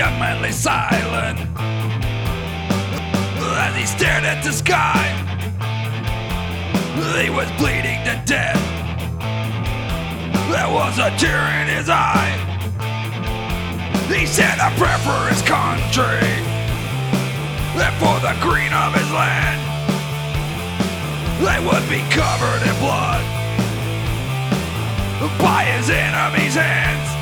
young man lay silent as he stared at the sky. He was bleeding to death. There was a tear in his eye. He said a prayer for his country and for the green of his land. They would be covered in blood by his enemies' hands.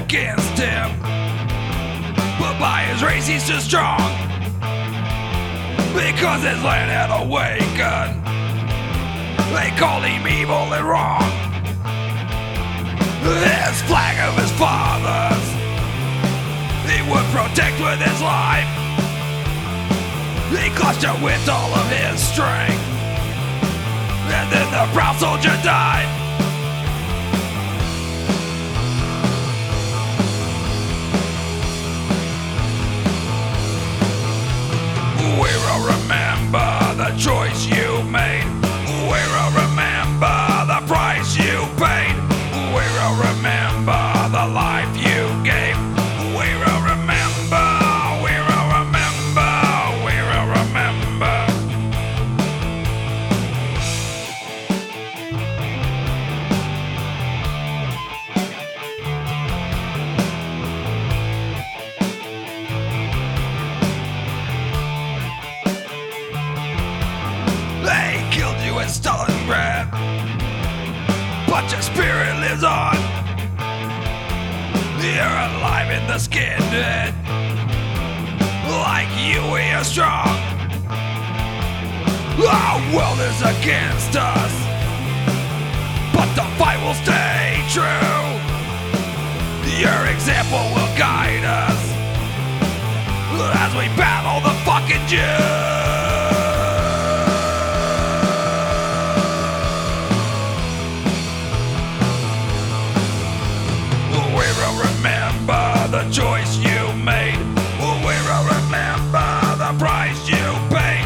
Against him, but by his race he's too strong. Because his land had awakened, they called him evil and wrong. This flag of his fathers, he would protect with his life. He clutched it with all of his strength, and then the proud soldier died. Remember You're alive in the skinhead, like you we are strong. Our world is against us, but the fight will stay true. Your example will guide us as we battle the fucking Jews. You paid.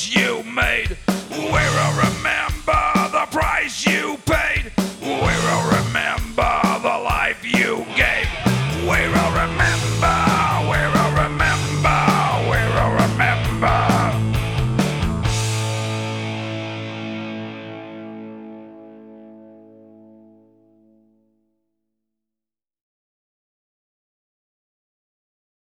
choice you made. We will remember the price you paid. We will remember the life you gave. We will remember.